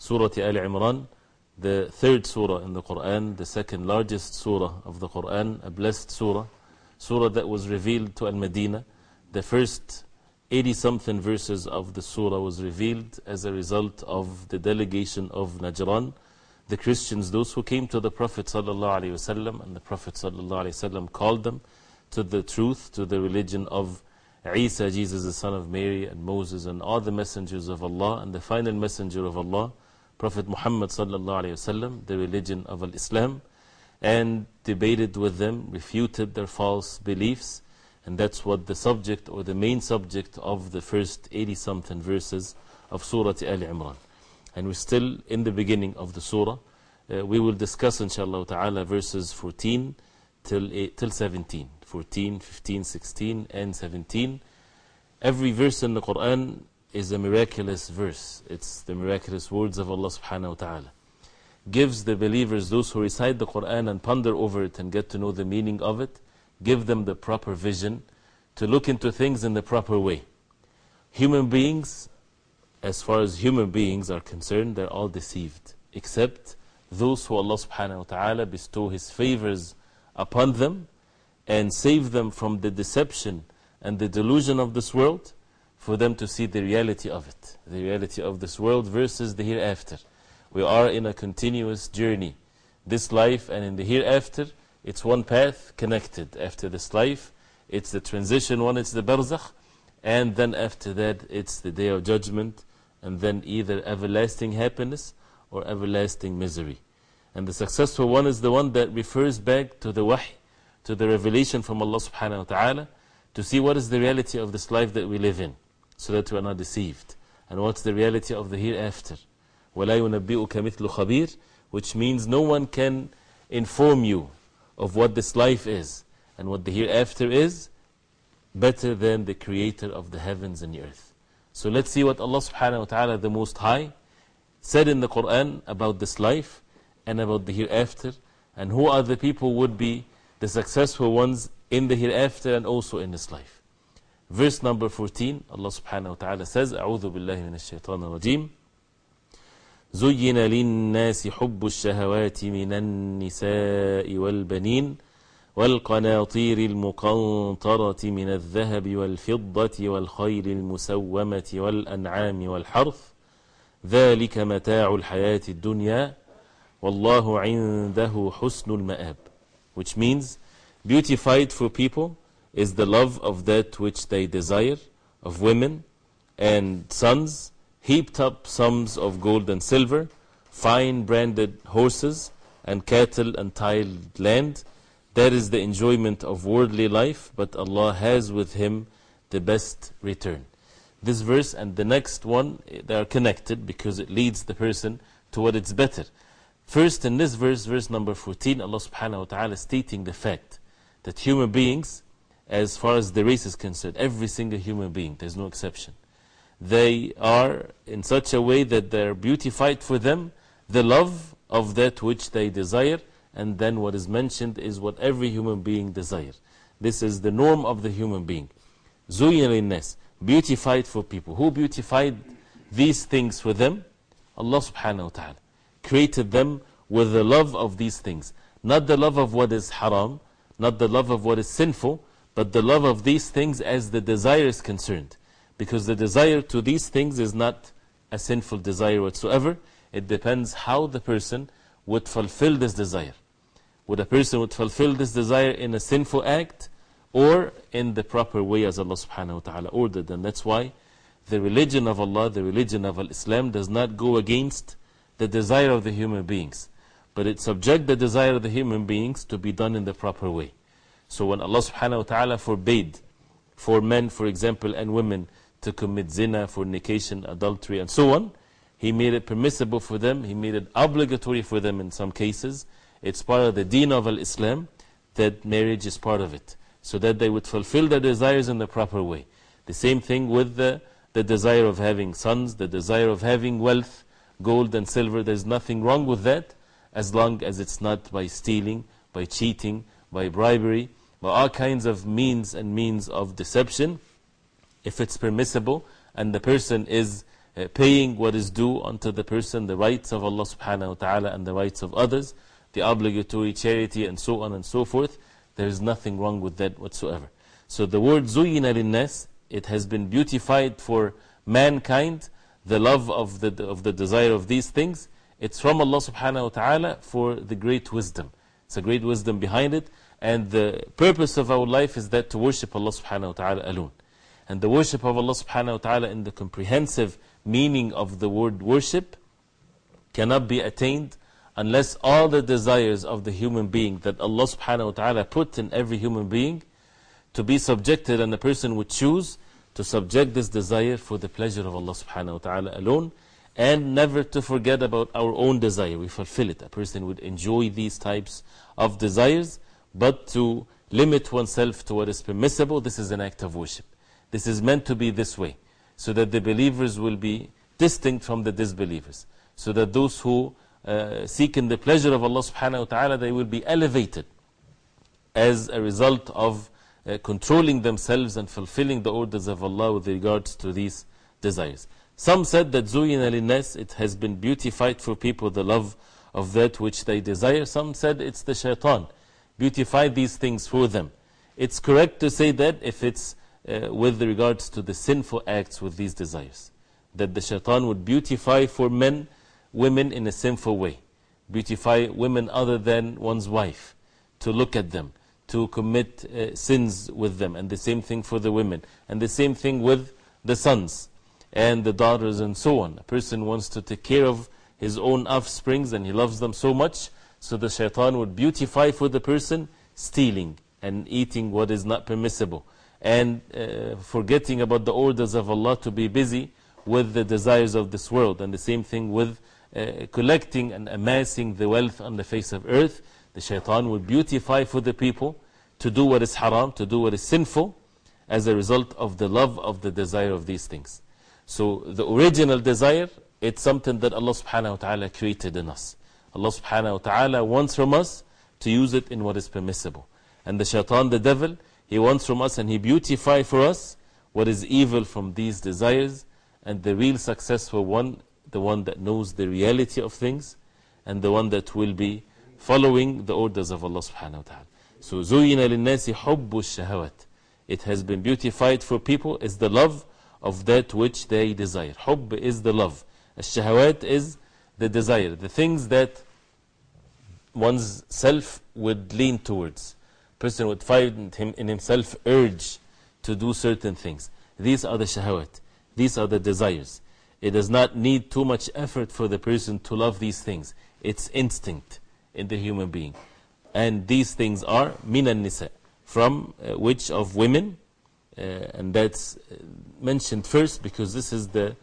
Surah Al Imran, the third surah in the Quran, the second largest surah of the Quran, a blessed surah, surah that was revealed to Al Medina. The first 80 something verses of the surah was revealed as a result of the delegation of Najran, the Christians, those who came to the Prophet ﷺ, and the Prophet ﷺ called them to the truth, to the religion of Isa, Jesus, the son of Mary, and Moses, and all the messengers of Allah, and the final messenger of Allah. Prophet Muhammad wasallam, the religion of Islam, and debated with them, refuted their false beliefs, and that's what the subject or the main subject of the first 80 something verses of Surah Al Imran. And we're still in the beginning of the Surah. Uh, we will discuss, inshallah ta'ala, verses 14 till, till 17. 14, 15, 16, and 17. Every verse in the Quran is a miraculous verse. It's the miraculous words of Allah subhanahu wa ta'ala. Gives the believers, those who recite the Quran and ponder over it and get to know the meaning of it, give them the proper vision to look into things in the proper way. Human beings, as far as human beings are concerned, they're all deceived, except those who Allah subhanahu wa ta'ala bestow His favors upon them and save them from the deception and the delusion of this world for them to see the reality of it, the reality of this world versus the hereafter. We are in a continuous journey. This life and in the hereafter, it's one path connected. After this life, it's the transition one, it's the barzakh, and then after that, it's the day of judgment, and then either everlasting happiness or everlasting misery. And the successful one is the one that refers back to the wahy, to the revelation from Allah subhanahu wa ta'ala, to see what is the reality of this life that we live in so that we are not deceived. And what's the reality of the hereafter? وَلَا يُنَبِّئُكَ مِثْلُ خَبِيرٍ Which means no one can inform you of what this life is and what the hereafter is better than the creator of the heavens and the earth. So let's see what Allah subhanahu wa ta'ala, the Most High, said in the Quran about this life and about the hereafter and who are the people would be the successful ones in the hereafter and also in this life. Verse number 14, Allah subhanahu wa ta'ala says, أعوذ بالله من الشيطان الرجيم زين للناس حب الشهوات من النساء والبنين والقناطير المقنطرة من الذهب والفضة والخيل المسومة والأنعام والحرث ذلك متاع الحياة الدنيا والله عنده حسن المآب which means beautified for people is the love of that which they desire, of women and sons, heaped up sums of gold and silver, fine branded horses, and cattle and tiled land. That is the enjoyment of worldly life, but Allah has with Him the best return. This verse and the next one, they are connected because it leads the person to what is better. First, in this verse, verse number 14, Allah subhanahu wa ta'ala is stating the fact that human beings as far as the race is concerned. Every single human being, there's no exception. They are in such a way that they're beautified for them the love of that which they desire, and then what is mentioned is what every human being desires. This is the norm of the human being. Zuyin beautified for people. Who beautified these things for them? Allah subhanahu wa ta'ala created them with the love of these things. Not the love of what is haram, not the love of what is sinful, but the love of these things as the desire is concerned. Because the desire to these things is not a sinful desire whatsoever. It depends how the person would fulfill this desire. Would a person would fulfill this desire in a sinful act or in the proper way as Allah subhanahu wa ta'ala ordered. And that's why the religion of Allah, the religion of Islam, does not go against the desire of the human beings, but it subject the desire of the human beings to be done in the proper way. So when Allah subhanahu wa ta'ala forbade for men, for example, and women to commit zina, fornication, adultery, and so on, He made it permissible for them, He made it obligatory for them in some cases. It's part of the deen of Al Islam that marriage is part of it, so that they would fulfill their desires in the proper way. The same thing with the, the desire of having sons, the desire of having wealth, gold and silver. There's nothing wrong with that as long as it's not by stealing, by cheating, by bribery, by all kinds of means and means of deception. If it's permissible and the person is uh, paying what is due unto the person, the rights of Allah subhanahu wa ta'ala and the rights of others, the obligatory charity and so on and so forth, there is nothing wrong with that whatsoever. So the word زُيِّنَ لِلنَّاسِ it has been beautified for mankind, the love of the, of the desire of these things. It's from Allah subhanahu wa ta'ala for the great wisdom. It's a great wisdom behind it. And the purpose of our life is that to worship Allah subhanahu wa ta'ala alone. And the worship of Allah subhanahu wa ta'ala in the comprehensive meaning of the word worship cannot be attained unless all the desires of the human being that Allah subhanahu wa ta'ala put in every human being to be subjected and the person would choose to subject this desire for the pleasure of Allah subhanahu wa ta'ala alone and never to forget about our own desire. We fulfill it. A person would enjoy these types of desires, but to limit oneself to what is permissible, this is an act of worship. This is meant to be this way, so that the believers will be distinct from the disbelievers, so that those who uh, seek in the pleasure of Allah subhanahu wa ta'ala, they will be elevated as a result of uh, controlling themselves and fulfilling the orders of Allah with regards to these desires. Some said that Zuyina linnas, it has been beautified for people, the love of that which they desire. Some said it's the shaitan, beautified these things for them. It's correct to say that if it's uh, with regards to the sinful acts with these desires. That the shaitan would beautify for men, women in a sinful way. Beautify women other than one's wife, to look at them, to commit uh, sins with them. And the same thing for the women. And the same thing with the sons and the daughters and so on. A person wants to take care of his own offsprings and he loves them so much. So the shaitan would beautify for the person stealing and eating what is not permissible and uh, forgetting about the orders of Allah to be busy with the desires of this world. And the same thing with uh, collecting and amassing the wealth on the face of earth. The shaitan would beautify for the people to do what is haram, to do what is sinful, as a result of the love of the desire of these things. So the original desire, it's something that Allah subhanahu wa ta'ala created in us. Allah subhanahu wa ta'ala wants from us to use it in what is permissible. And the shaitan, the devil, he wants from us and He beautify for us what is evil from these desires. And the real successful one, the one that knows the reality of things, and the one that will be following the orders of Allah subhanahu wa ta'ala. So, زُيِّنَ لِلنَّاسِ حُبُّ الشَّهَوَاتِ It has been beautified for people is the love of that which they desire. Hubb is the love. Al-shahawat is the desire, the things that one's self would lean towards person would find him in himself urge to do certain things. These are the shahawat. These are the desires. It does not need too much effort for the person to love these things. It's instinct in the human being. And these things are minan nisa, from uh, which of women, uh, and that's uh, mentioned first because this is the,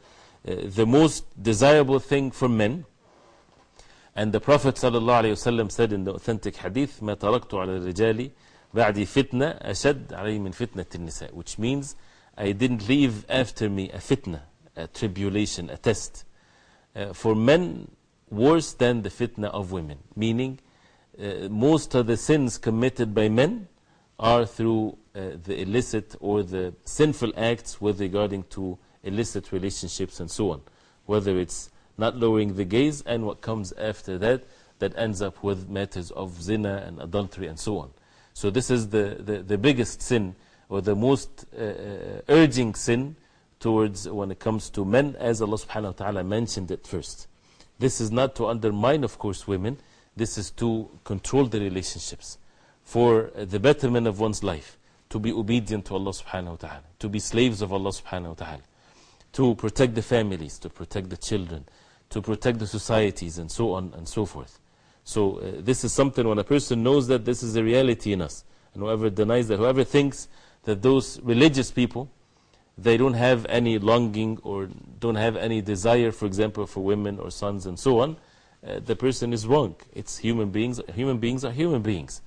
the most desirable thing for men. And the Prophet ﷺ said in the authentic hadith, ما تركت على الرجال بعد فتنة أشد علي من فتنة النساء which means I didn't leave after me a fitna, a tribulation, a test uh, for men worse than the fitna of women meaning uh, most of the sins committed by men are through uh, the illicit or the sinful acts with regarding to illicit relationships and so on whether it's not lowering the gaze and what comes after that that ends up with matters of zina and adultery and so on so this is the, the, the biggest sin or the most uh, uh, urging sin towards when it comes to men as Allah subhanahu wa ta'ala mentioned it first. This is not to undermine of course women. This is to control the relationships for the betterment of one's life, to be obedient to Allah subhanahu wa ta'ala, to be slaves of Allah subhanahu wa ta'ala, to protect the families, to protect the children, to protect the societies, and so on and so forth. So, uh, this is something when a person knows that this is a reality in us, and whoever denies that, whoever thinks that those religious people, they don't have any longing or don't have any desire, for example, for women or sons and so on, uh, the person is wrong. It's human beings. Human beings are human beings.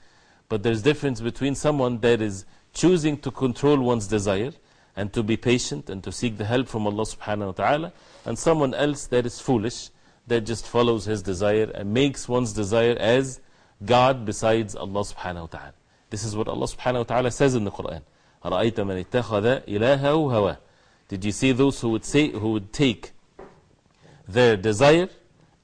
But there's difference between someone that is choosing to control one's desire and to be patient and to seek the help from Allah subhanahu wa ta'ala, and someone else that is foolish, that just follows his desire and makes one's desire as God besides Allah subhanahu wa ta'ala. This is what Allah subhanahu wa ta'ala says in the Quran. أَرَأَيْتَ مَنِ اتَّخَذَ إِلَهَهُ هَوَى Did you see those who would, say, who would take their desire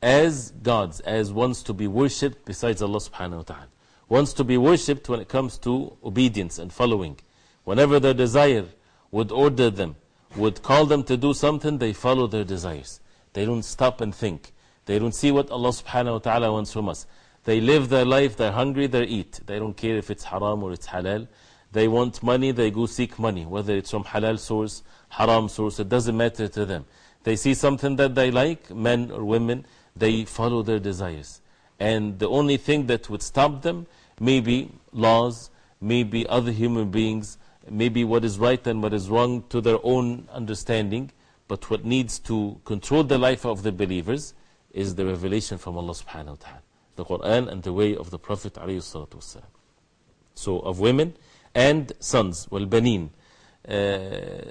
as gods, as ones to be worshipped besides Allah subhanahu wa ta'ala? Ones to be worshipped when it comes to obedience and following. Whenever their desire would order them, would call them to do something, they follow their desires. They don't stop and think. They don't see what Allah subhanahu wa ta'ala wants from us. They live their life, they're hungry, they eat. They don't care if it's haram or it's halal. They want money, they go seek money, whether it's from halal source, haram source, it doesn't matter to them. They see something that they like, men or women, they follow their desires. And the only thing that would stop them may be laws, maybe other human beings, maybe what is right and what is wrong to their own understanding. But what needs to control the life of the believers is the revelation from Allah subhanahu wa ta'ala. The Quran and the way of the Prophet wasalam. So, of women and sons, well, banin. Uh,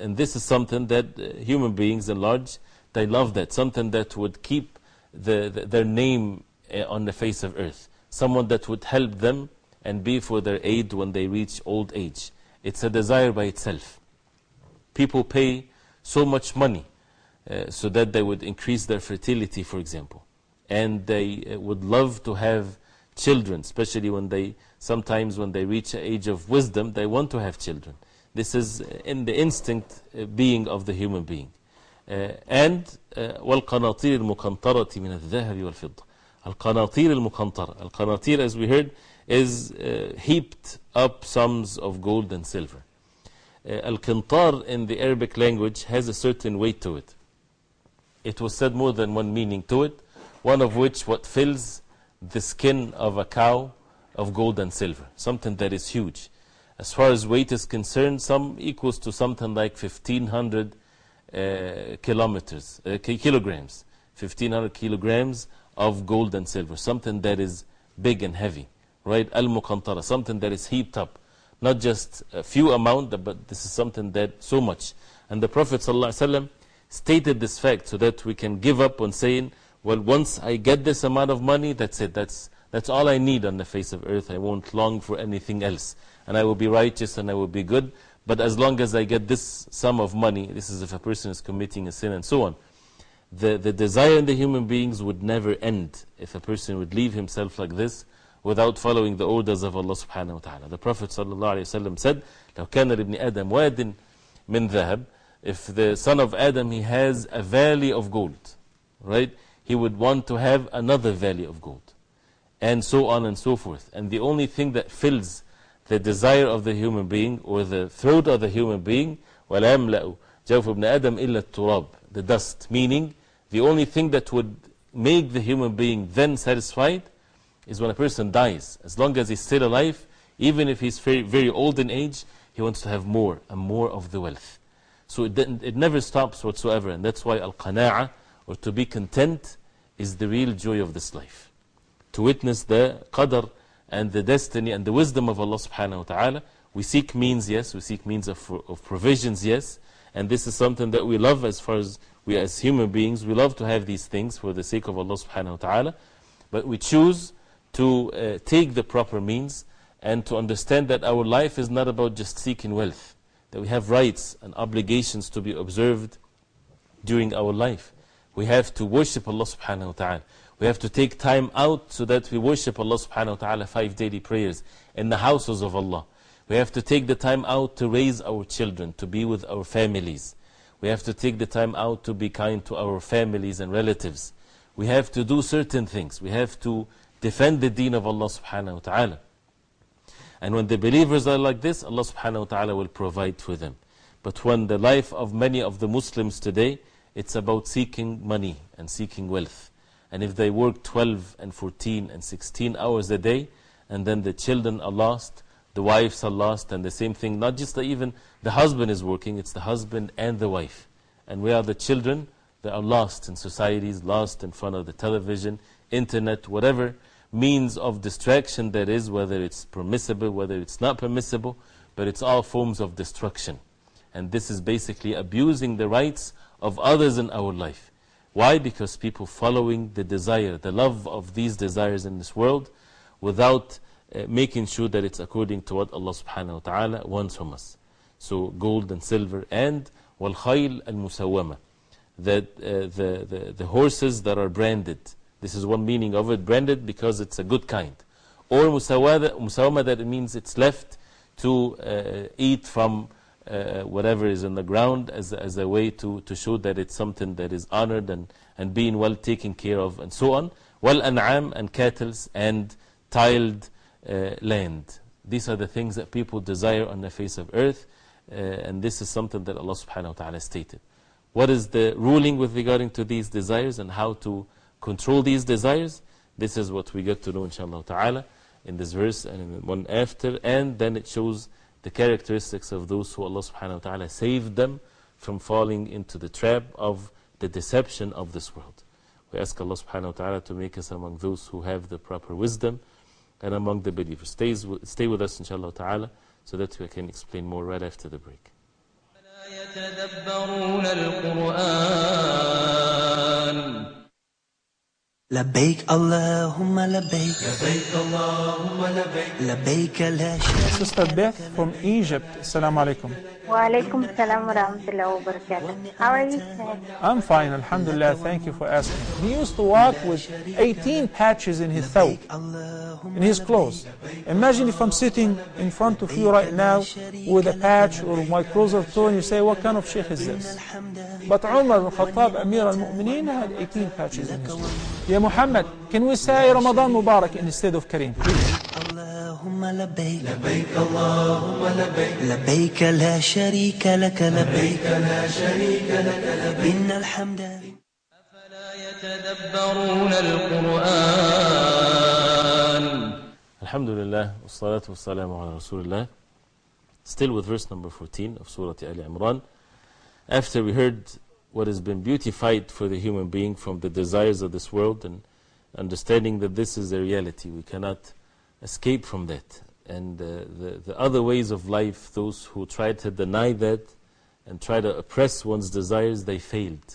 and this is something that uh, human beings in large, they love that. Something that would keep the, the, their name uh, on the face of earth. Someone that would help them and be for their aid when they reach old age. It's a desire by itself. People pay so much money uh, so that they would increase their fertility, for example. And they uh, would love to have children, especially when they, sometimes when they reach an age of wisdom, they want to have children. This is in the instinct uh, being of the human being. Uh, and والقناطير المقنطرة من الذهب والفضة القناطير المقنطرة القناطير as we heard is uh, heaped up sums of gold and silver. Uh, Al-Qintar in the Arabic language has a certain weight to it. It was said more than one meaning to it, one of which what fills the skin of a cow of gold and silver, something that is huge. As far as weight is concerned, some equals to something like 1500 uh, kilometers, kilograms, 1500 kilograms of gold and silver, something that is big and heavy right? Al Muqantara, something that is heaped up. Not just a few amount, but this is something that so much. And the Prophet ﷺ stated this fact so that we can give up on saying, well, once I get this amount of money, that's it. That's, that's all I need on the face of earth. I won't long for anything else. And I will be righteous and I will be good. But as long as I get this sum of money, this is if a person is committing a sin and so on. The, the desire in the human beings would never end if a person would leave himself like this without following the orders of Allah subhanahu wa ta'ala. The Prophet sallallahu alayhi wa sallam said, لو كان لابن آدم واد من ذهب If the son of Adam, he has a valley of gold, right? He would want to have another valley of gold. And so on and so forth. And the only thing that fills the desire of the human being or the throat of the human being, وَلَا يَمْلَأُ جَوْفُ ابْنَ آدَمْ إِلَّا التُّرَابِ The dust. Meaning, the only thing that would make the human being then satisfied is when a person dies. As long as he's still alive, even if he's very, very old in age, he wants to have more and more of the wealth. So it, it never stops whatsoever. And that's why al qana'a, or to be content, is the real joy of this life. To witness the qadr and the destiny and the wisdom of Allah subhanahu wa ta'ala. We seek means, yes. We seek means of, of provisions, yes. And this is something that we love as far as we as human beings. We love to have these things for the sake of Allah subhanahu wa ta'ala. But we choose to uh, take the proper means and to understand that our life is not about just seeking wealth, that we have rights and obligations to be observed during our life. We have to worship Allah subhanahu wa ta'ala. We have to take time out so that we worship Allah subhanahu wa ta'ala five daily prayers in the houses of Allah. We have to take the time out to raise our children, to be with our families. We have to take the time out to be kind to our families and relatives. We have to do certain things. We have to defend the deen of Allah subhanahu wa ta'ala. And when the believers are like this, Allah subhanahu wa ta'ala will provide for them. But when the life of many of the Muslims today, it's about seeking money and seeking wealth. And if they work 12 and 14 and 16 hours a day, and then the children are lost, the wives are lost, and the same thing, not just that even the husband is working, it's the husband and the wife. And we are the children that are lost in societies, lost in front of the television, internet, whatever means of distraction there is, whether it's permissible, whether it's not permissible, but it's all forms of destruction. And this is basically abusing the rights of others in our life. Why? Because people following the desire, the love of these desires in this world without uh, making sure that it's according to what Allah subhanahu wa ta'ala wants from us. So, gold and silver and wal khayl al musawwama. That uh, the, the, the horses that are branded. This is one meaning of it branded because it's a good kind. Or musawwama that it means it's left to uh, eat from uh, whatever is in the ground as, as a way to, to show that it's something that is honored and, and being well taken care of and so on. Well, an'am and cattle and tiled uh, land. These are the things that people desire on the face of earth, and this is something that Allah subhanahu wa ta'ala stated. What is the ruling with regarding to these desires and how to control these desires? This is what we get to know, inshallah ta'ala, in this verse and in the one after, and then it shows the characteristics of those who Allah subhanahu wa ta'ala saved them from falling into the trap of the deception of this world. We ask Allah subhanahu wa ta'ala to make us among those who have the proper wisdom and among the believers. Stay, stay with us inshallah ta'ala so that we can explain more right after the break. يتدبرون القرآن لبيك اللهم لبيك لبيك اللهم لبيك لبيك لا شريك Sister Beth from Egypt. Assalamu alaikum. Salam wa rahmatullahi wa barakatuh. How are you? I'm fine, Alhamdulillah. Thank you for asking. He used to walk with 18 patches in his thawb, in his clothes. Imagine if I'm sitting in front of you right now with a patch or my clothes are torn, you say, What kind of sheikh is this? But Umar bin Khattab, Amir al Mu'mineen, had 18 patches in his clothes. Ya Muhammad, can we say Ramadan Mubarak instead of Kareem? Please. اللهم لبيك لبيك اللهم لبيك لبيك لا شريك لك لبيك لا شريك لك لبيك إن الحمد أفلا يتدبرون القرآن Alhamdulillah, wassalatu wassalamu ala Rasulullah. Still with verse number 14 of Surah Al Imran. After we heard what has been beautified for the human being from the desires of this world and understanding that this is a reality, we cannot escape from that. And the, the other ways of life, those who try to deny that and try to oppress one's desires, they failed.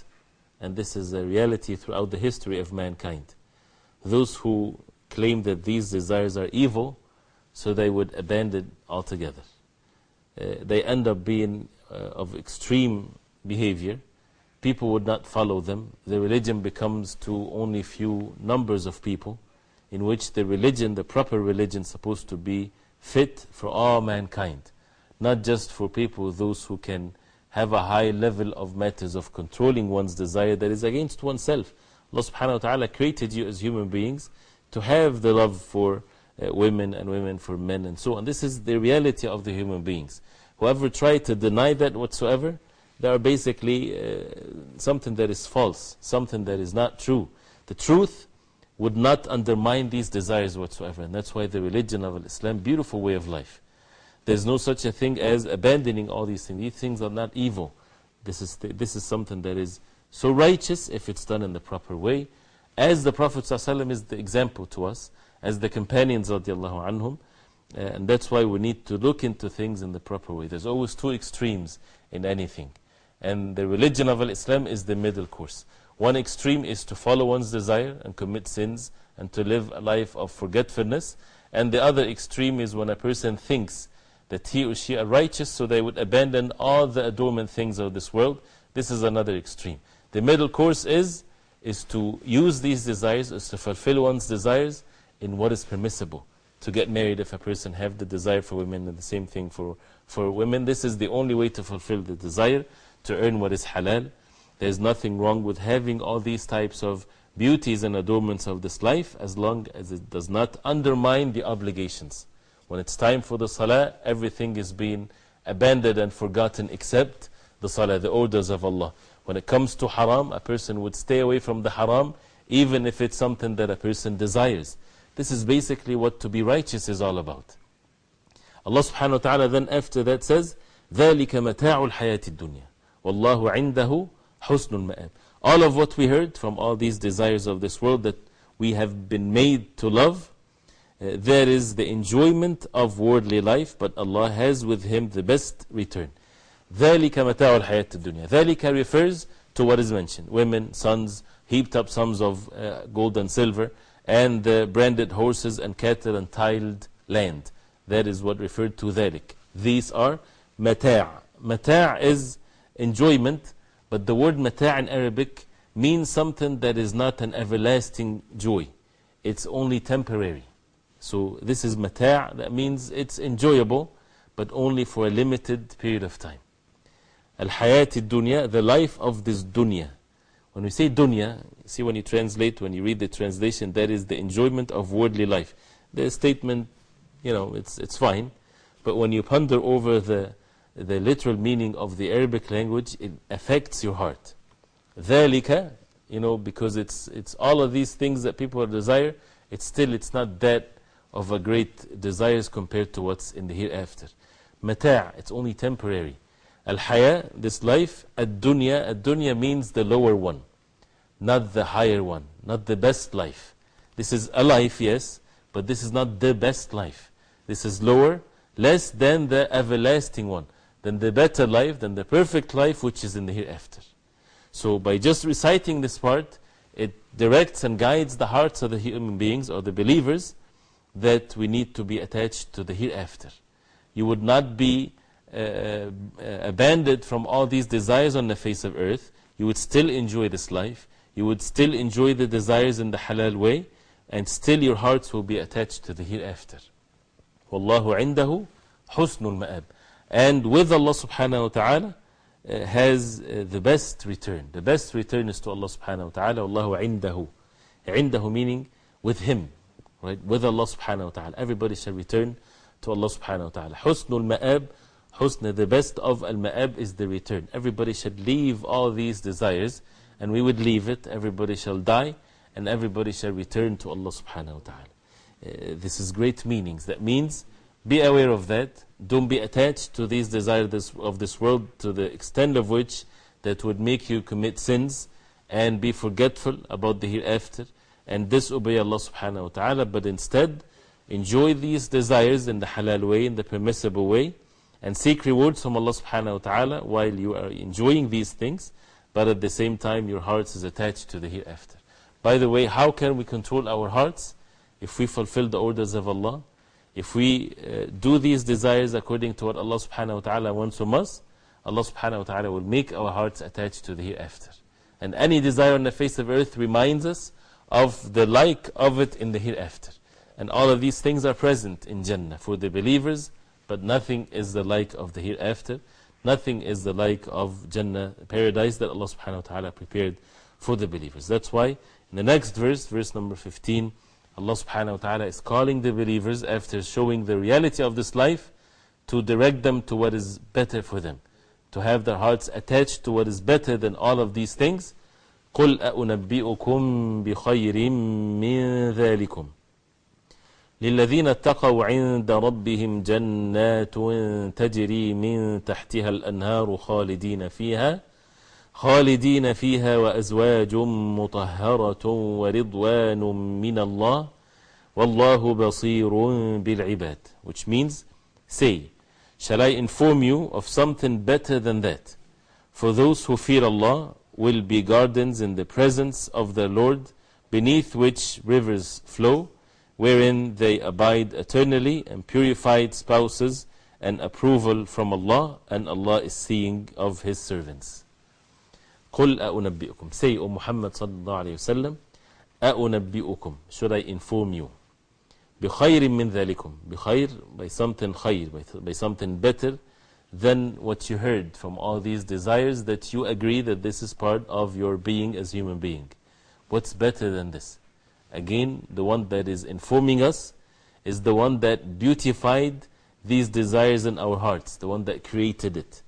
And this is a reality throughout the history of mankind. Those who claim that these desires are evil, so they would abandon altogether. Uh, they end up being uh, of extreme behavior. People would not follow them. The religion becomes to only few numbers of people, in which the religion, the proper religion, is supposed to be fit for all mankind, not just for people, those who can have a high level of matters of controlling one's desire that is against oneself. Allah subhanahu wa ta'ala created you as human beings to have the love for uh, women and women for men and so on. This is the reality of the human beings. Whoever try to deny that whatsoever, they are basically uh, something that is false, something that is not true. The truth would not undermine these desires whatsoever. And that's why the religion of Islam, beautiful way of life. There's no such a thing as abandoning all these things. These things are not evil. This is, this is something that is so righteous if it's done in the proper way. As the Prophet ﷺ is the example to us, as the companions of anhum, uh, and that's why we need to look into things in the proper way. There's always two extremes in anything. And the religion of Islam is the middle course. One extreme is to follow one's desire and commit sins and to live a life of forgetfulness. And the other extreme is when a person thinks that he or she are righteous, so they would abandon all the adornment things of this world. This is another extreme. The middle course is, is to use these desires, is to fulfill one's desires in what is permissible. To get married if a person have the desire for women, and the same thing for, for women. This is the only way to fulfill the desire, to earn what is halal. There's nothing wrong with having all these types of beauties and adornments of this life as long as it does not undermine the obligations. When it's time for the salah, everything is being abandoned and forgotten except the salah, the orders of Allah. When it comes to haram, a person would stay away from the haram even if it's something that a person desires. This is basically what to be righteous is all about. Allah subhanahu wa ta'ala then after that says, ذَلِكَ مَتَاعُ الْحَيَاةِ الدُّنْيا وَاللَّهُ عِنْدَهُ Husnul Ma'ab. All of what we heard from all these desires of this world that we have been made to love, uh, there is the enjoyment of worldly life, but Allah has with Him the best return. ذَلِكَ مَتَاعُ الْحَيَاةِ الدُّنْيَا ذَلِكَ refers to what is mentioned women, sons, heaped up sums of uh, gold and silver, and the branded horses and cattle and tiled land. That is what referred to ذَلِك. These are مَتَاع. مَتَاع is enjoyment but the word mata' in Arabic means something that is not an everlasting joy. It's only temporary. So this is mata', that means it's enjoyable, but only for a limited period of time. Al-hayat dunya, the life of this dunya. When we say dunya, see when you translate, when you read the translation, that is the enjoyment of worldly life. The statement, you know, it's, it's fine. But when you ponder over the, the literal meaning of the Arabic language, it affects your heart. ذَلِكَ, you know, because it's, it's all of these things that people desire, it's still, it's not that of a great desires compared to what's in the hereafter. Mata' it's only temporary. Al-haya, this life, ad-dunya, ad-dunya means the lower one, not the higher one, not the best life. This is a life, yes, but this is not the best life. This is lower, less than the everlasting one, than the better life, than the perfect life which is in the hereafter. So by just reciting this part, it directs and guides the hearts of the human beings or the believers that we need to be attached to the hereafter. You would not be uh, uh, abandoned from all these desires on the face of earth. You would still enjoy this life. You would still enjoy the desires in the halal way, and still your hearts will be attached to the hereafter. Wallahu indahu husnul ma'ab. And with Allah subhanahu wa ta'ala uh, has uh, the best return. The best return is to Allah subhanahu wa ta'ala. Wallahu indahu. Indahu meaning with Him. Right? With Allah subhanahu wa ta'ala. Everybody shall return to Allah subhanahu wa ta'ala. Husnul ma'ab. Husna, the best of al ma'ab is the return. Everybody should leave all these desires, and we would leave it. Everybody shall die, and everybody shall return to Allah subhanahu wa ta'ala. Uh, this is great meanings. That means, be aware of that. Don't be attached to these desires of this world to the extent of which that would make you commit sins and be forgetful about the hereafter and disobey Allah subhanahu wa ta'ala, but instead enjoy these desires in the halal way, in the permissible way, and seek rewards from Allah subhanahu wa ta'ala while you are enjoying these things, but at the same time your heart is attached to the hereafter. By the way, how can we control our hearts? If we fulfill the orders of Allah, if we uh, do these desires according to what Allah subhanahu wa ta'ala wants from us, Allah subhanahu wa ta'ala will make our hearts attached to the hereafter. And any desire on the face of earth reminds us of the like of it in the hereafter. And all of these things are present in Jannah for the believers, but nothing is the like of the hereafter. Nothing is the like of Jannah, paradise that Allah subhanahu wa ta'ala prepared for the believers. That's why in the next verse, verse number 15, Allah subhanahu wa ta'ala is calling the believers after showing the reality of this life to direct them to what is better for them. To have their hearts attached to what is better than all of these things. قُلْ أَأُنَبِّئُكُمْ بِخَيْرٍ مِّن ذَلِكُمْ للذين اتقوا عند ربهم جنات تجري من تحتها الأنهار خالدين فيها خالدين فيها وأزواج مطهرة ورضوان من الله والله بصير بالعباد which means say shall I inform you of something better than that for those who fear Allah will be gardens in the presence of the Lord beneath which rivers flow wherein they abide eternally and purified spouses and approval from Allah and Allah is seeing of His servants قل أنبئكم Say, O Muhammad صلى الله عليه وسلم أنبئكم Should I inform you بخير من ذلكم بخير by something خير by, by something better than what you heard from all these desires that you agree that this is part of your being as human being What's better than this? Again, the one that is informing us is the one that beautified these desires in our hearts, the one that created it.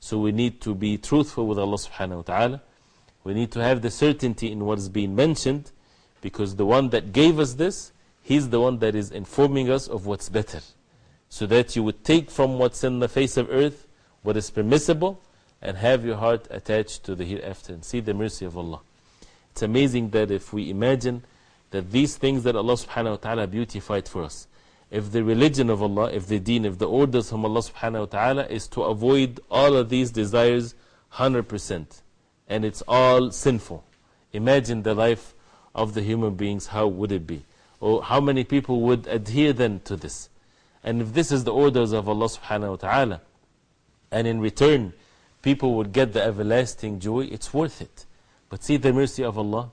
So we need to be truthful with Allah subhanahu wa ta'ala. We need to have the certainty in what is being mentioned because the one that gave us this, He's the one that is informing us of what's better. So that you would take from what's in the face of earth what is permissible and have your heart attached to the hereafter and see the mercy of Allah. It's amazing that if we imagine that these things that Allah subhanahu wa ta'ala beautified for us, if the religion of Allah, if the deen, if the orders from Allah subhanahu wa ta'ala is to avoid all of these desires 100%, and it's all sinful. Imagine the life of the human beings, how would it be? Or how many people would adhere then to this? And if this is the orders of Allah subhanahu wa ta'ala, and in return people would get the everlasting joy, it's worth it. But see the mercy of Allah,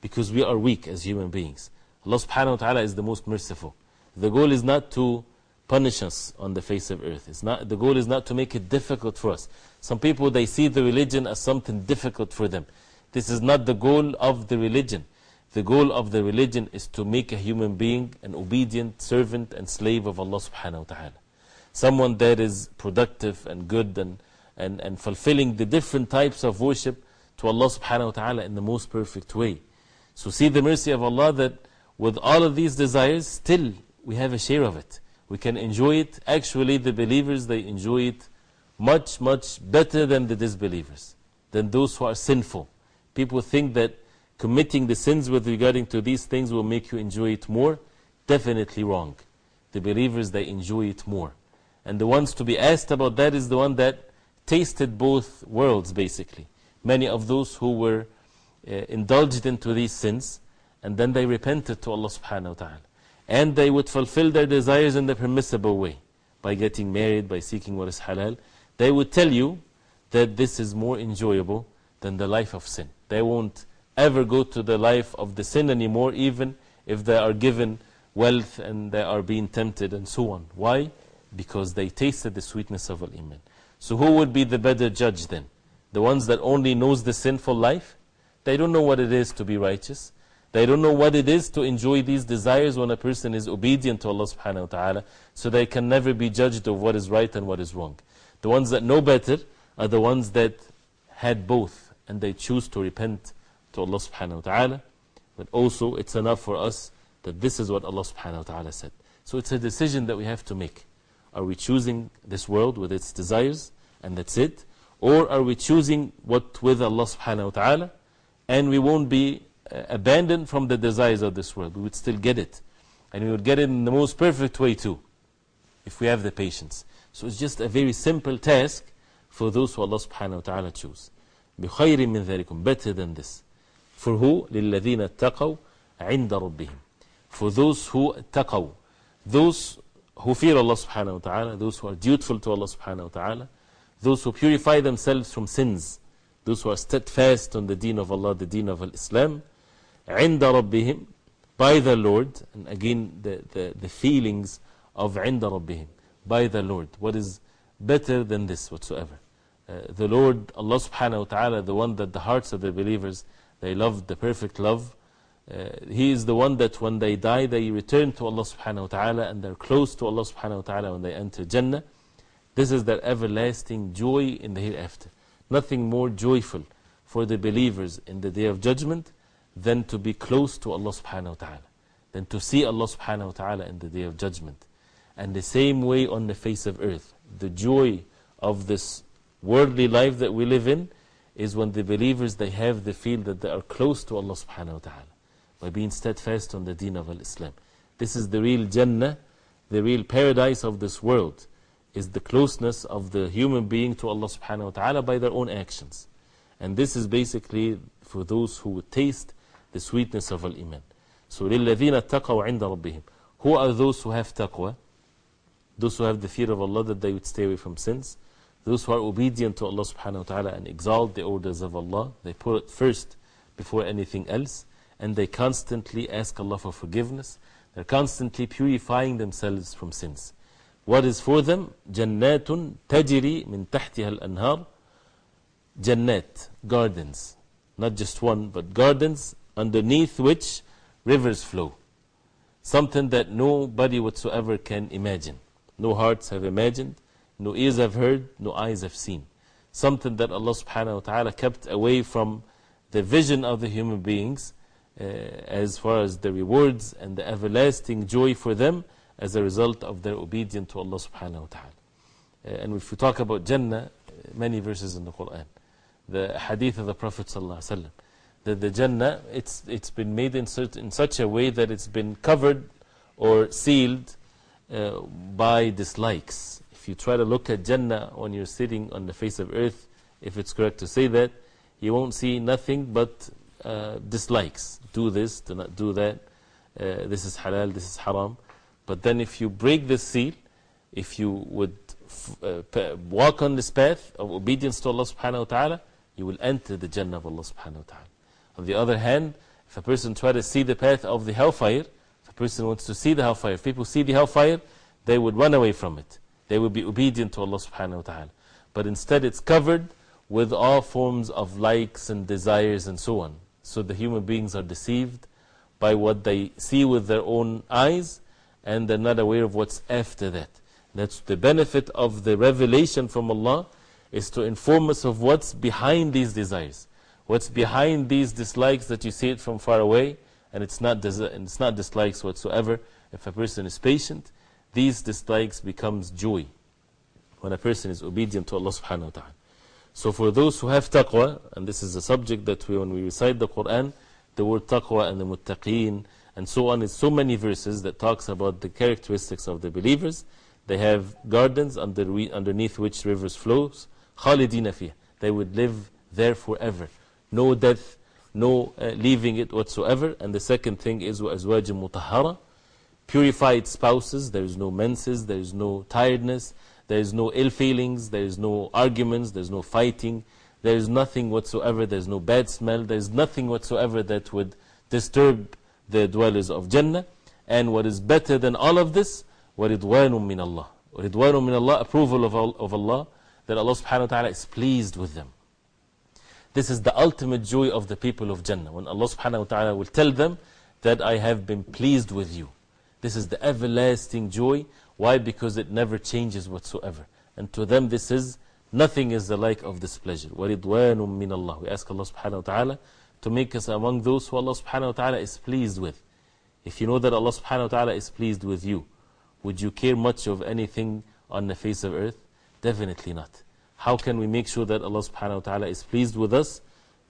because we are weak as human beings. Allah subhanahu wa ta'ala is the most merciful. The goal is not to punish us on the face of earth. It's not, the goal is not to make it difficult for us. Some people, they see the religion as something difficult for them. This is not the goal of the religion. The goal of the religion is to make a human being an obedient servant and slave of Allah subhanahu wa ta'ala. Someone that is productive and good and, and, and fulfilling the different types of worship to Allah subhanahu wa ta'ala in the most perfect way. So see the mercy of Allah that with all of these desires, still we have a share of it. We can enjoy it. Actually, the believers, they enjoy it much, much better than the disbelievers, than those who are sinful. People think that committing the sins with regarding to these things will make you enjoy it more. Definitely wrong. The believers, they enjoy it more. And the ones to be asked about that is the one that tasted both worlds, basically. Many of those who were uh, indulged into these sins, and then they repented to Allah subhanahu wa ta'ala. And they would fulfill their desires in the permissible way by getting married, by seeking what is halal. They would tell you that this is more enjoyable than the life of sin. They won't ever go to the life of the sin anymore, even if they are given wealth and they are being tempted and so on. Why? Because they tasted the sweetness of Al Iman. So, who would be the better judge then? The ones that only knows the sinful life? They don't know what it is to be righteous. They don't know what it is to enjoy these desires when a person is obedient to Allah subhanahu wa ta'ala. So they can never be judged of what is right and what is wrong. The ones that know better are the ones that had both and they choose to repent to Allah subhanahu wa ta'ala. But also, it's enough for us that this is what Allah subhanahu wa ta'ala said. So it's a decision that we have to make. Are we choosing this world with its desires and that's it? Or are we choosing what with Allah subhanahu wa ta'ala and we won't be abandoned from the desires of this world? We would still get it. And we would get it in the most perfect way too, if we have the patience. So it's just a very simple task for those who Allah subhanahu wa ta'ala choose. بخير من ذلكم better than this. For who? للذين اتقوا عند ربهم. For those who اتقوا. Those who fear Allah subhanahu wa ta'ala, those who are dutiful to Allah subhanahu wa ta'ala, those who purify themselves from sins, those who are steadfast on the deen of Allah, the deen of Islam, عند ربهم, by the Lord, and again the, the, the feelings of عند ربهم, by the Lord. What is better than this whatsoever? Uh, the Lord, Allah subhanahu wa ta'ala, the one that the hearts of the believers, they love the perfect love. Uh, he is the one that when they die, they return to Allah subhanahu wa ta'ala and they're close to Allah subhanahu wa ta'ala when they enter Jannah. This is their everlasting joy in the hereafter. Nothing more joyful for the believers in the day of judgment than to be close to Allah subhanahu wa ta'ala, than to see Allah subhanahu wa ta'ala in the day of judgment. And the same way on the face of earth, the joy of this worldly life that we live in is when the believers they have the feel that they are close to Allah subhanahu wa ta'ala by being steadfast on the deen of Islam. This is the real Jannah, the real paradise of this world, is the closeness of the human being to Allah subhanahu wa ta'ala by their own actions. And this is basically for those who taste the sweetness of Al Iman. So, لِلَّذِينَ اتَّقَوْا عِنْدَ رَبِّهِمْ Who are those who have taqwa? Those who have the fear of Allah that they would stay away from sins. Those who are obedient to Allah subhanahu wa ta'ala and exalt the orders of Allah. They put it first before anything else. And they constantly ask Allah for forgiveness. They're constantly purifying themselves from sins. What is for them? جَنَّاتٌ تَجْرِي مِن تَحْتِهَا الْأَنْهَارِ Jannat, gardens. Not just one, but gardens underneath which rivers flow. Something that nobody whatsoever can imagine. No hearts have imagined, no ears have heard, no eyes have seen. Something that Allah subhanahu wa ta'ala kept away from the vision of the human beings uh, as far as the rewards and the everlasting joy for them as a result of their obedience to Allah subhanahu wa ta'ala. Uh, and if we talk about Jannah, many verses in the Quran. The hadith of the Prophet sallallahu alaihi wasallam that the the Jannah, it's, it's been made in, certain, in such a way that it's been covered or sealed uh, by dislikes. If you try to look at Jannah when you're sitting on the face of earth, if it's correct to say that, you won't see nothing but uh, dislikes. Do this, do not do that. Uh, this is halal, this is haram. But then if you break this seal, if you would walk on this path of obedience to Allah subhanahu wa ta'ala, you will enter the Jannah of Allah subhanahu wa ta'ala. On the other hand, if a person try to see the path of the hellfire, if a person wants to see the hellfire, if people see the hellfire, they would run away from it. They would be obedient to Allah subhanahu wa ta'ala. But instead it's covered with all forms of likes and desires and so on. So the human beings are deceived by what they see with their own eyes and they're not aware of what's after that. That's the benefit of the revelation from Allah is to inform us of what's behind these desires. What's behind these dislikes that you see it from far away, and it's not, it's not dislikes whatsoever. If a person is patient, these dislikes becomes joy when a person is obedient to Allah subhanahu wa ta'ala. So for those who have taqwa, and this is a subject that we, when we recite the Quran, the word taqwa and the muttaqeen and so on, is so many verses that talks about the characteristics of the believers. They have gardens under, underneath which rivers flows, khalidina fiyah. They would live there forever no death, no uh, leaving it whatsoever. And the second thing is وَأَزْوَاجٍ مُطَهَّرَةٍ Purified spouses, there is no menses, there is no tiredness, there is no ill feelings, there is no arguments, there is no fighting, there is nothing whatsoever, there is no bad smell, there is nothing whatsoever that would disturb the dwellers of Jannah. And what is better than all of this, وَرِضْوَانٌ مِّنَ اللَّهِ وَرِضْوَانٌ مِّنَ اللَّهِ Approval of, of Allah, that Allah subhanahu wa ta'ala is pleased with them. This is the ultimate joy of the people of Jannah. When Allah subhanahu wa ta'ala will tell them that I have been pleased with you. This is the everlasting joy. Why? Because it never changes whatsoever. And to them this is, nothing is the like of this pleasure. وَرِضْوَانٌ مِّنَ اللَّهِ We ask Allah subhanahu wa ta'ala to make us among those who Allah subhanahu wa ta'ala is pleased with. If you know that Allah subhanahu wa ta'ala is pleased with you, would you care much of anything on the face of earth? Definitely not. How can we make sure that Allah subhanahu wa ta'ala is pleased with us?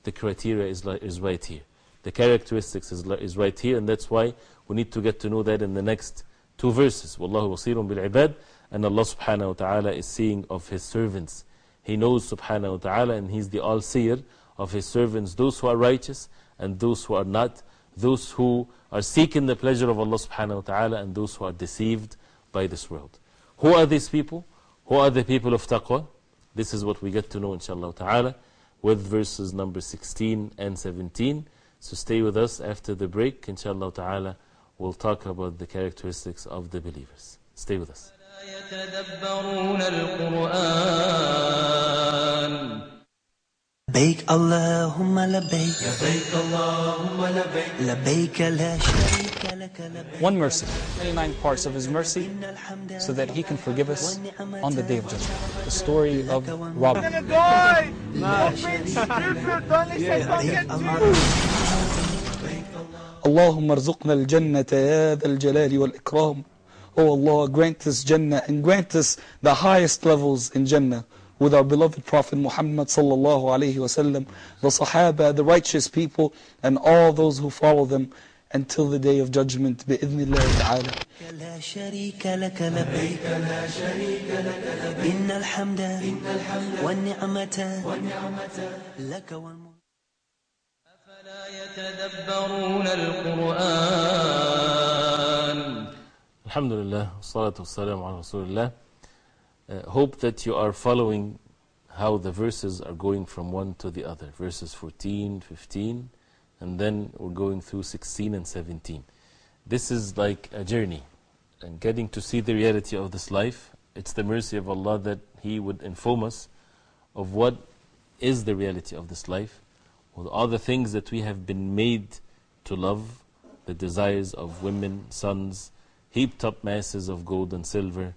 The criteria is, is right here. The characteristics is, is right here, and that's why we need to get to know that in the next two verses. Wallahu basirun bil ibad, and Allah subhanahu wa ta'ala is seeing of His servants. He knows subhanahu wa ta'ala, and He's the all seer of His servants, those who are righteous and those who are not, those who are seeking the pleasure of Allah subhanahu wa ta'ala, and those who are deceived by this world. Who are these people? Who are the people of taqwa? This is what we get to know, inshallah ta'ala, with verses number 16 and 17. So stay with us after the break, inshallah ta'ala. We'll talk about the characteristics of the believers. Stay with us. لبيك اللهم لبيك لبيك اللهم لبيك لبيك لا شريك لك لبيك One mercy, 99 parts of His mercy, so that He can forgive us on the day of judgment. The story of Robin. اللهم ارزقنا الجنة يا ذا الجلال والإكرام Oh Allah, grant us Jannah and grant us the highest levels in Jannah with our beloved Prophet Muhammad sallallahu alayhi wasallam, the Sahaba, the righteous people, and all those who follow them until the day of judgment بإذن الله تعالى. لا شريك لك لبيك لا شريك لك لبيك إن الحمد والنعمة لك والملك أفلا يتدبرون القرآن Alhamdulillah, salatu wassalamu ala Rasulullah. Uh, Uh, hope that you are following how the verses are going from one to the other. Verses 14, 15, and then we're going through 16 and 17. This is like a journey, and getting to see the reality of this life. It's the mercy of Allah that He would inform us of what is the reality of this life, with all the things that we have been made to love the desires of women, sons, heaped up masses of gold and silver,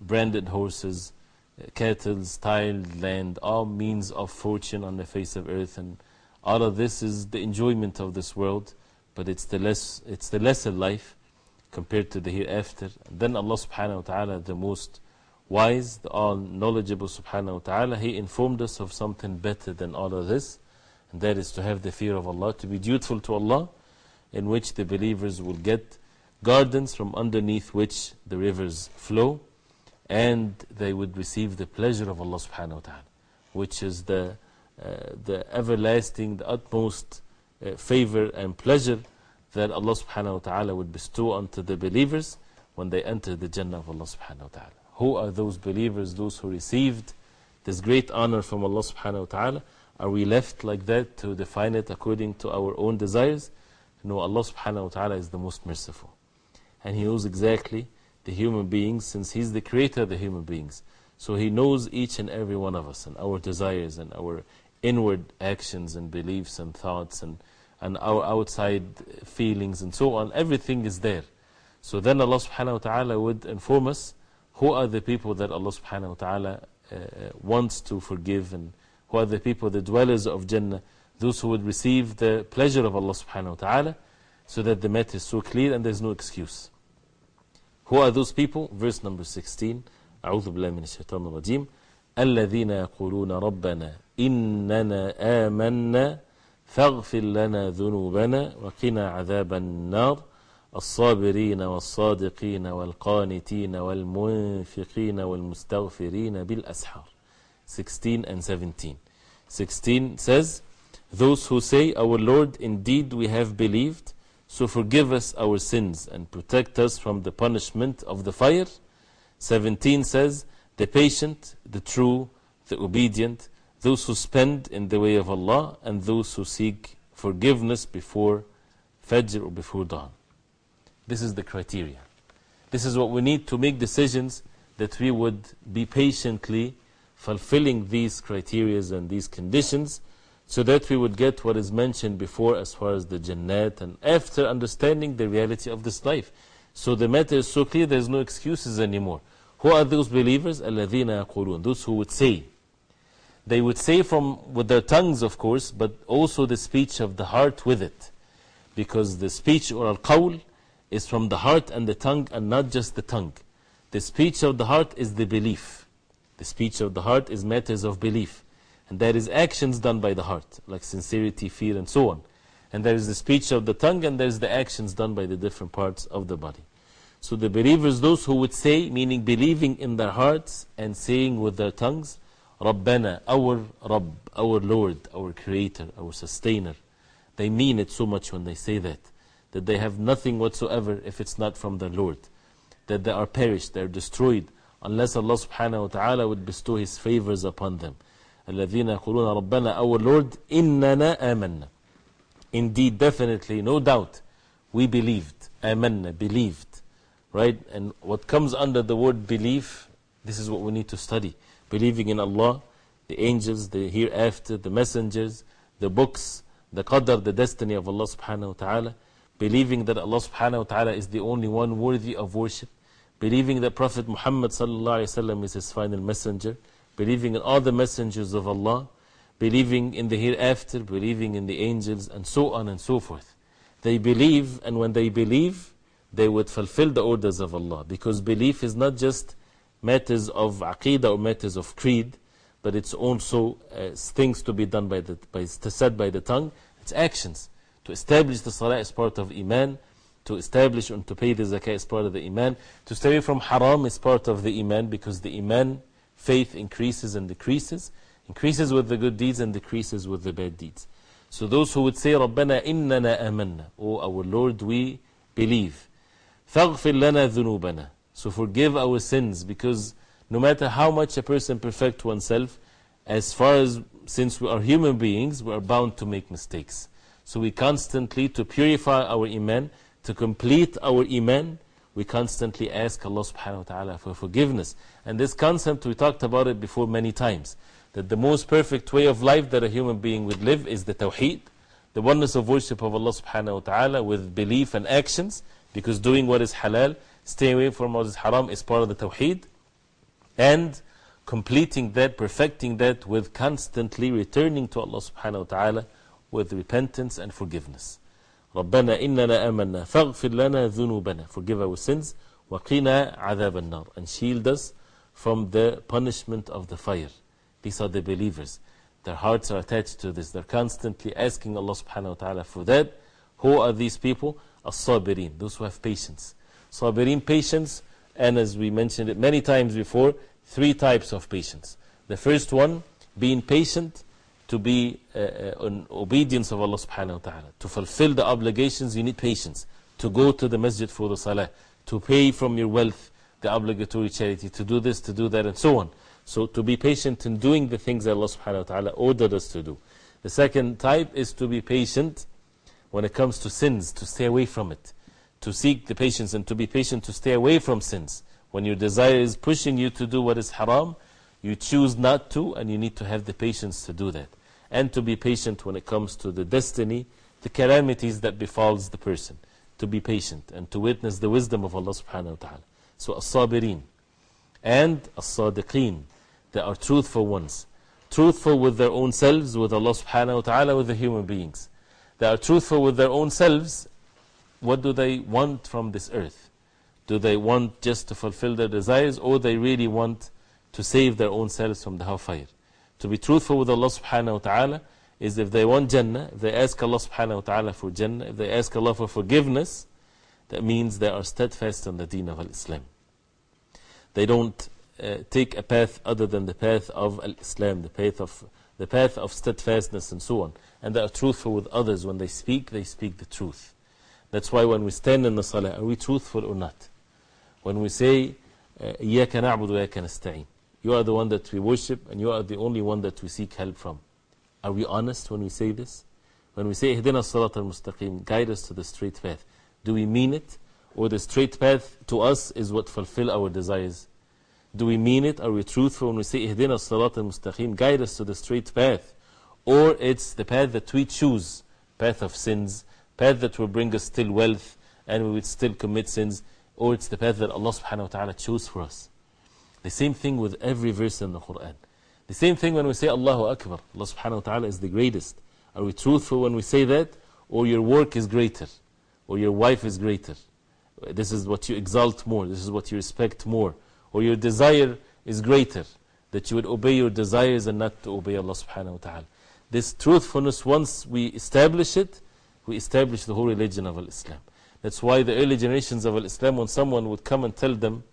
branded horses, uh, cattle, tiled land, all means of fortune on the face of earth. And all of this is the enjoyment of this world, but it's the, less, it's the lesser life compared to the hereafter. Then Allah subhanahu wa ta'ala, the most wise, the all knowledgeable subhanahu wa ta'ala, He informed us of something better than all of this, and that is to have the fear of Allah, to be dutiful to Allah, in which the believers will get gardens from underneath which the rivers flow, and they would receive the pleasure of Allah subhanahu wa ta'ala, which is the, uh, the everlasting, the utmost uh, favor and pleasure that Allah subhanahu wa ta'ala would bestow unto the believers when they enter the Jannah of Allah subhanahu wa ta'ala. Who are those believers, those who received this great honor from Allah subhanahu wa ta'ala? Are we left like that to define it according to our own desires? No, Allah subhanahu wa ta'ala is the most merciful. And He knows exactly the human beings since He's the creator of the human beings. So He knows each and every one of us and our desires and our inward actions and beliefs and thoughts and, and our outside feelings and so on. Everything is there. So then Allah subhanahu wa ta'ala would inform us who are the people that Allah subhanahu wa ta'ala uh, wants to forgive and who are the people, the dwellers of Jannah, those who would receive the pleasure of Allah subhanahu wa ta'ala, so that the matter is so clear and there's no excuse. Who are those people? Verse number 16. أعوذ بالله من الشيطان الرجيم الذين يقولون ربنا إننا آمنا فاغفر لنا ذنوبنا وقنا عذاب النار الصابرين والصادقين والقانتين والمنفقين والمستغفرين بالأسحار 16 and 17 16 says Those who say, Our Lord, indeed we have believed, so forgive us our sins and protect us from the punishment of the fire. 17 says, The patient, the true, the obedient, those who spend in the way of Allah, and those who seek forgiveness before Fajr or before dawn. This is the criteria. This is what we need to make decisions that we would be patiently fulfilling these criteria and these conditions so that we would get what is mentioned before as far as the Jannat and after understanding the reality of this life. So the matter is so clear, there's no excuses anymore. Who are those believers? الَّذِينَ يَقُولُونَ Those who would say. They would say from with their tongues, of course, but also the speech of the heart with it. Because the speech or al-qawl is from the heart and the tongue and not just the tongue. The speech of the heart is the belief. The speech of the heart is matters of belief. And there is actions done by the heart, like sincerity, fear, and so on. And there is the speech of the tongue, and there is the actions done by the different parts of the body. So the believers, those who would say, meaning believing in their hearts and saying with their tongues, Rabbana, our Rabb, our Lord, our Creator, our Sustainer. They mean it so much when they say that, that they have nothing whatsoever if it's not from their Lord. That they are perished, they are destroyed, unless Allah subhanahu wa ta'ala would bestow His favors upon them. الذين يقولون ربنا our Lord إننا آمنا Indeed, definitely, no doubt, we believed. آمنا, believed. Right? And what comes under the word belief, this is what we need to study. Believing in Allah, the angels, the hereafter, the messengers, the books, the qadr, the destiny of Allah subhanahu wa ta'ala. Believing that Allah subhanahu wa ta'ala is the only one worthy of worship. Believing that Prophet Muhammad sallallahu alayhi wa sallam is his final messenger believing in all the messengers of Allah, believing in the hereafter, believing in the angels, and so on and so forth. They believe, and when they believe, they would fulfill the orders of Allah. Because belief is not just matters of aqidah or matters of creed, but it's also uh, things to be done by the, by, said by the tongue. It's actions. To establish the salah is part of iman. To establish and to pay the zakah is part of the iman. To stay from haram is part of the iman because the iman faith increases and decreases, increases with the good deeds and decreases with the bad deeds. So those who would say, رَبَّنَا إِنَّنَا أَمَنَّا O our Lord, we believe. فَاغْفِرْ لَنَا ذُنُوبَنَا So forgive our sins because no matter how much a person perfect oneself, as far as since we are human beings, we are bound to make mistakes. So we constantly, to purify our iman, to complete our iman, we constantly ask Allah subhanahu wa ta'ala for forgiveness. And this concept, we talked about it before many times. That the most perfect way of life that a human being would live is the tawheed. the oneness of worship of Allah subhanahu wa ta'ala with belief and actions, because doing what is halal, staying away from what is haram is part of the tawheed, and completing that, perfecting that with constantly returning to Allah subhanahu wa ta'ala with repentance and forgiveness. ربنا إننا آمنا فاغفر لنا ذنوبنا Forgive our sins وقنا عذاب النار And shield us from the punishment of the fire. These are the believers. Their hearts are attached to this. They're constantly asking Allah subhanahu wa ta'ala for that. Who are these people? As-sabirin, those who have patience. Sabirin, patience, and as we mentioned it many times before, three types of patience. The first one, being patient to be uh, uh, obedience of Allah subhanahu wa ta'ala. To fulfill the obligations, you need patience. To go to the masjid for the salah, to pay from your wealth the obligatory charity, to do this, to do that, and so on. So, to be patient in doing the things that Allah subhanahu wa ta'ala ordered us to do. The second type is to be patient when it comes to sins, to stay away from it. To seek the patience and to be patient to stay away from sins. When your desire is pushing you to do what is haram, you choose not to, and you need to have the patience to do that. And to be patient when it comes to the destiny, the calamities that befalls the person. To be patient and to witness the wisdom of Allah subhanahu wa ta'ala. So, as-sabirin and as-sadiqeen, they are truthful ones. Truthful with their own selves, with Allah subhanahu wa ta'ala, with the human beings. They are truthful with their own selves. What do they want from this earth? Do they want just to fulfill their desires, or they really want to save their own selves from the hellfire? to be truthful with Allah subhanahu wa ta'ala is if they want Jannah, if they ask Allah subhanahu wa ta'ala for Jannah, if they ask Allah for forgiveness, that means they are steadfast on the deen of Islam. They don't uh, take a path other than the path of Islam, the path of, the path of steadfastness and so on. And they are truthful with others. When they speak, they speak the truth. That's why when we stand in the salah, are we truthful or not? When we say, إياك نعبد وإياك نستعين you are the one that we worship, and you are the only one that we seek help from. Are we honest when we say this? When we say, Ihdina Sirat al Mustaqim, guide us to the straight path, do we mean it? Or the straight path to us is what fulfill our desires? Do we mean it? Are we truthful when we say, Ihdina Sirat al Mustaqim, guide us to the straight path? Or it's the path that we choose, path of sins, path that will bring us still wealth, and we will still commit sins, or it's the path that Allah subhanahu wa ta'ala chose for us. The same thing with every verse in the Quran. The same thing when we say Allahu Akbar, Allah subhanahu wa ta'ala is the greatest. Are we truthful when we say that? Or your work is greater? Or your wife is greater? This is what you exalt more, this is what you respect more. Or your desire is greater, that you would obey your desires and not to obey Allah subhanahu wa ta'ala. This truthfulness, once we establish it, we establish the whole religion of Islam. That's why the early generations of Islam, when someone would come and tell them,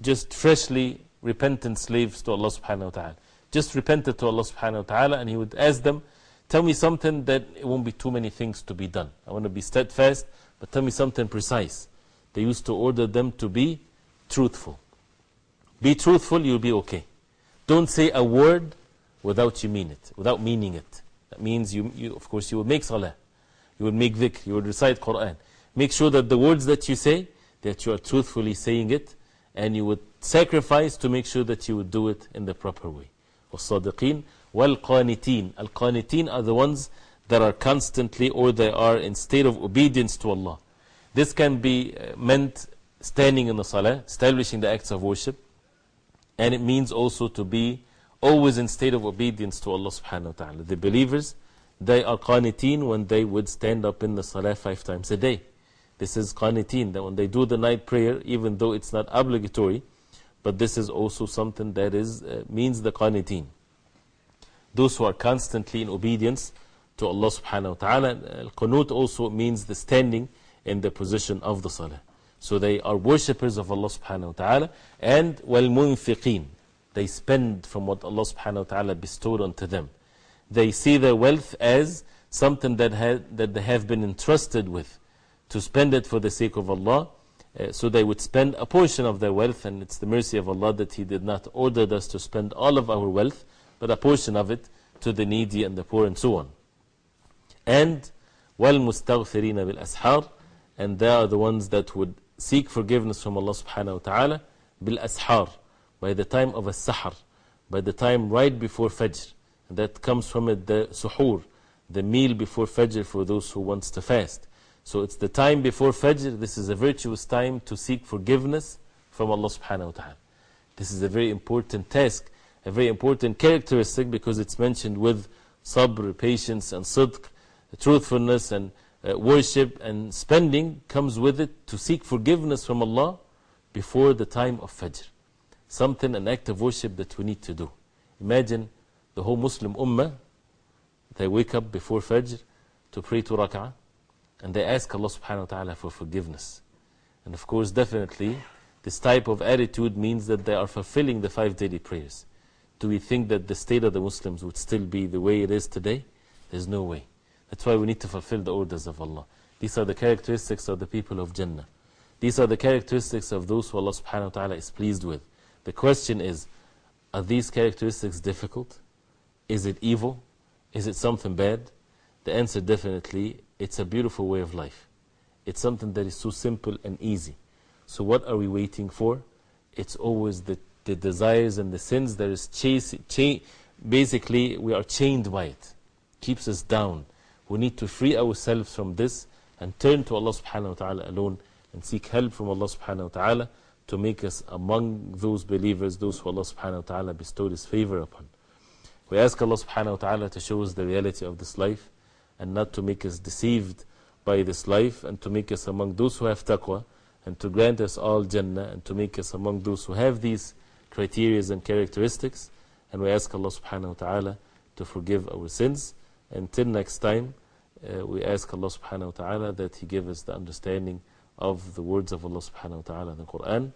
just freshly repentant slaves to Allah subhanahu wa ta'ala, just repented to Allah subhanahu wa ta'ala, and he would ask them, Tell me something that it won't be too many things to be done. I want to be steadfast, but tell me something precise. They used to order them to be truthful. Be truthful, you'll be okay. Don't say a word without you mean it, without meaning it. That means, you, you, of course, you will make salah, you will make dhikr, you will recite Quran. Make sure that the words that you say, that you are truthfully saying it, and you would sacrifice to make sure that you would do it in the proper way. والصادقين والقانتين Al-Qanitin are the ones that are constantly or they are in state of obedience to Allah. This can be meant standing in the salah, establishing the acts of worship, and it means also to be always in state of obedience to Allah subhanahu wa ta'ala. The believers, they are qaniteen when they would stand up in the salah five times a day. This is qaniteen, that when they do the night prayer, even though it's not obligatory, but this is also something that is, uh, means the qaniteen. Those who are constantly in obedience to Allah subhanahu wa ta'ala. Al-Qunut also means the standing in the position of the salah. So they are worshippers of Allah subhanahu wa ta'ala. And wal-munfiqeen. They spend from what Allah subhanahu wa ta'ala bestowed onto them. They see their wealth as something that, ha that they have been entrusted with to spend it for the sake of Allah. Uh, so they would spend a portion of their wealth, and it's the mercy of Allah that He did not order us to spend all of our wealth, but a portion of it to the needy and the poor and so on. And وَالْمُسْتَغْفِرِينَ بِالْأَسْحَارِ And they are the ones that would seek forgiveness from Allah subhanahu wa ta'ala bil-ashar, by the time of a sahar, by the time right before Fajr. And that comes from it, the suhoor, the meal before Fajr for those who wants to fast. So it's the time before Fajr. This is a virtuous time to seek forgiveness from Allah subhanahu wa ta'ala. This is a very important task, a very important characteristic because it's mentioned with sabr, patience, and sidq, truthfulness, and uh, worship and spending comes with it to seek forgiveness from Allah before the time of Fajr. Something, an act of worship that we need to do. Imagine the whole Muslim Ummah, they wake up before Fajr to pray two Rak'ah and they ask Allah subhanahu wa ta'ala for forgiveness. And of course, definitely, this type of attitude means that they are fulfilling the five daily prayers. Do we think that the state of the Muslims would still be the way it is today? There's no way. That's why we need to fulfill the orders of Allah. These are the characteristics of the people of Jannah. These are the characteristics of those who Allah subhanahu wa ta'ala is pleased with. The question is, are these characteristics difficult? Is it evil? Is it something bad? The answer definitely, it's a beautiful way of life. It's something that is so simple and easy. So what are we waiting for? It's always the, the desires and the sins that is chase, cha basically we are chained by it. Keeps us down. We need to free ourselves from this and turn to Allah subhanahu wa ta'ala alone and seek help from Allah subhanahu wa ta'ala to make us among those believers, those who Allah subhanahu wa ta'ala bestowed His favor upon. We ask Allah subhanahu wa ta'ala to show us the reality of this life and not to make us deceived by this life and to make us among those who have taqwa and to grant us all Jannah and to make us among those who have these criteria and characteristics. And we ask Allah subhanahu wa ta'ala to forgive our sins. Until next time, uh, we ask Allah subhanahu wa ta'ala that He give us the understanding of the words of Allah subhanahu wa ta'ala in the Quran.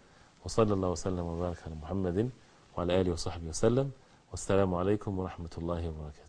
وصلى الله وسلم وبارك على محمد وعلى آله وصحبه وسلم والسلام عليكم ورحمة الله وبركاته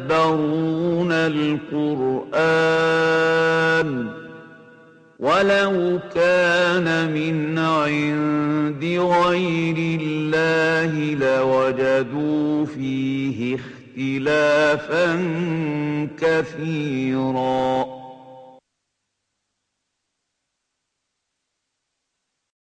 يتدبرون القرآن ولو كان من عند غير الله لوجدوا فيه اختلافا كثيرا.